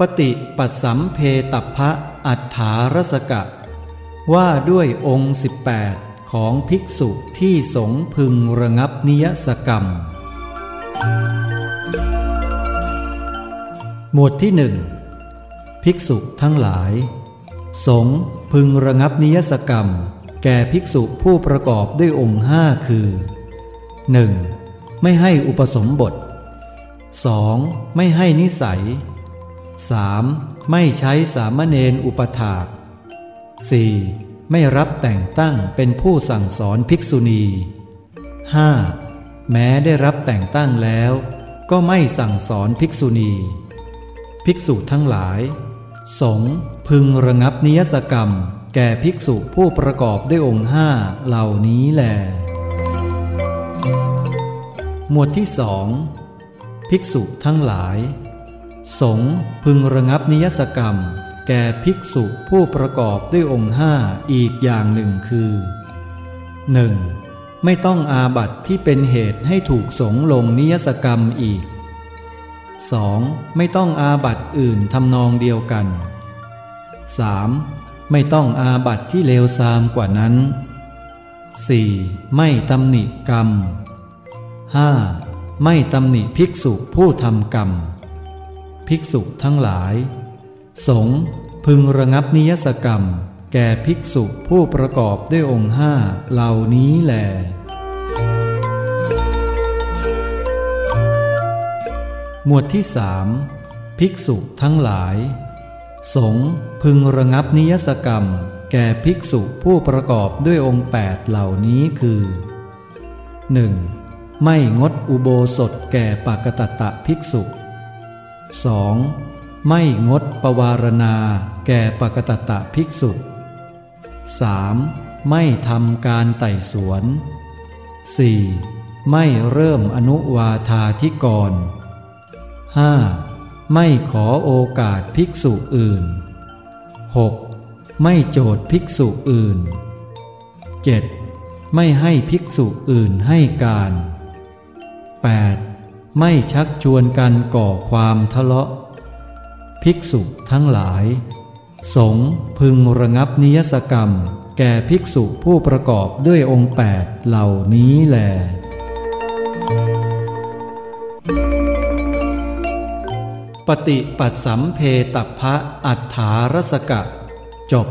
ปฏิปัสสัมเพตัพะอัฏฐารสกะ ว่าด้วยองค์ 18 ของภิกษุที่สงพึงระงับนิยสกรรม หมวดที่หนึ่งภิกษุทั้งหลาย สงพึงระงับนิยสกรรม แก่ภิกษุผู้ประกอบด้วยองค์ห้าคือ 1. ไม่ให้อุปสมบท 2. ไม่ให้นิสัย 3. ไม่ใช้สามเณรอุปถาก 4. ไม่รับแต่งตั้งเป็นผู้สั่งสอนภิกษุณี 5. แม้ได้รับแต่งตั้งแล้ว ก็ไม่สั่งสอนภิกษุณี ภิกษุทั้งหลาย สงพึงระงับนิยสกรรม แก่ภิกษุผู้ประกอบด้วยองค์ห้าเหล่านี้แหลหมวดที่สองภิกษุทั้งหลาย สงพึงระงับนิยสกรรม แก่ภิกษุผู้ประกอบด้วยองค์ห้าอีกอย่างหนึ่งคือ 1. ไม่ต้องอาบัตที่เป็นเหตุให้ถูกสงลงนิยสกรรมอีก 2. ไม่ต้องอาบัตอื่นทำนองเดียวกัน 3. ไม่ต้องอาบัตที่เลวทรามกว่านั้น 4. ไม่ตำหนิกรรม 5. ไม่ตำหนิภิกษุผู้ทำกรรม ภิกษุทั้งหลาย สงพึงระงับนิยสกรรม แก่ภิกษุผู้ประกอบด้วยองค์ห้าเหล่านี้แหลหมวดที่สามภิกษุทั้งหลาย สงพึงระงับนิยสกรรม แก่ภิกษุผู้ประกอบด้วยองค์แปดเหล่านี้คือ 1. ไม่งดอุโบสถแก่ปากตตะภิกษุ 2. ไม่งดปวารณาแก่ปกตตะภิกษุ 3. ไม่ทำการไต่สวน 4. ไม่เริ่มอนุวาธาธิกร 5. ไม่ขอโอกาสภิกษุอื่น 6. ไม่โจทย์ภิกษุอื่น 7. ไม่ให้ภิกษุอื่นให้การ 8. ไม่ชักชวนกันก่อความทะเลาะ ภิกษุทั้งหลาย สงพึงระงับนิยสกรรม แก่ภิกษุผู้ประกอบด้วยองค์แปดเหล่านี้แหลปฏิปัสสัมเพตพะอัฏฐารสกะ จบ